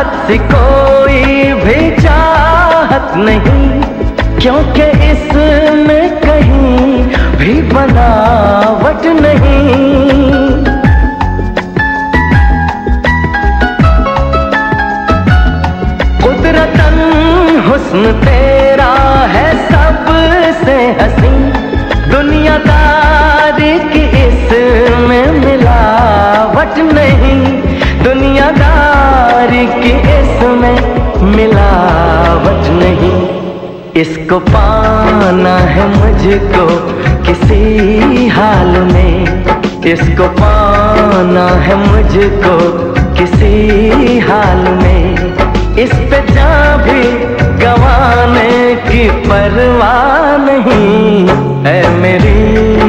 चाहत कोई भी चाहत नहीं क्योंकि इसमें कहीं भी बनावट नहीं। इसको पाना है मुझको किसी हाल में। इसको पाना है मुझको किसी हाल में। इस पे जा भी गवाने की परवाह नहीं है मेरी।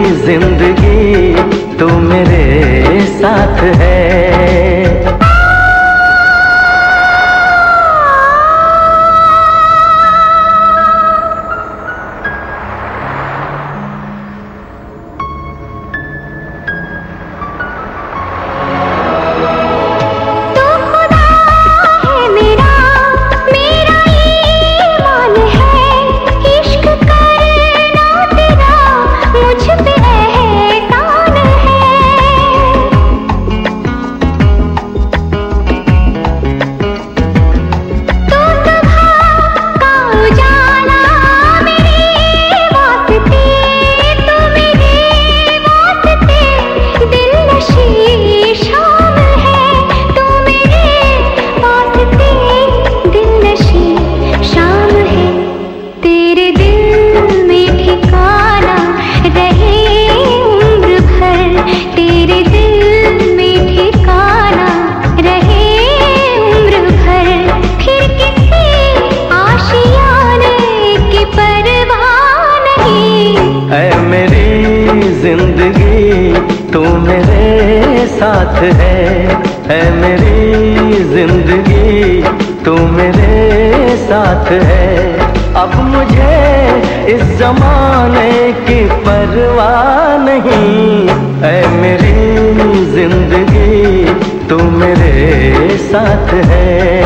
साथ है है मेरी ज़िंदगी, तू मेरे साथ है। अब मुझे इस जमाने की परवाह नहीं। है मेरी ज़िंदगी, तू मेरे साथ है।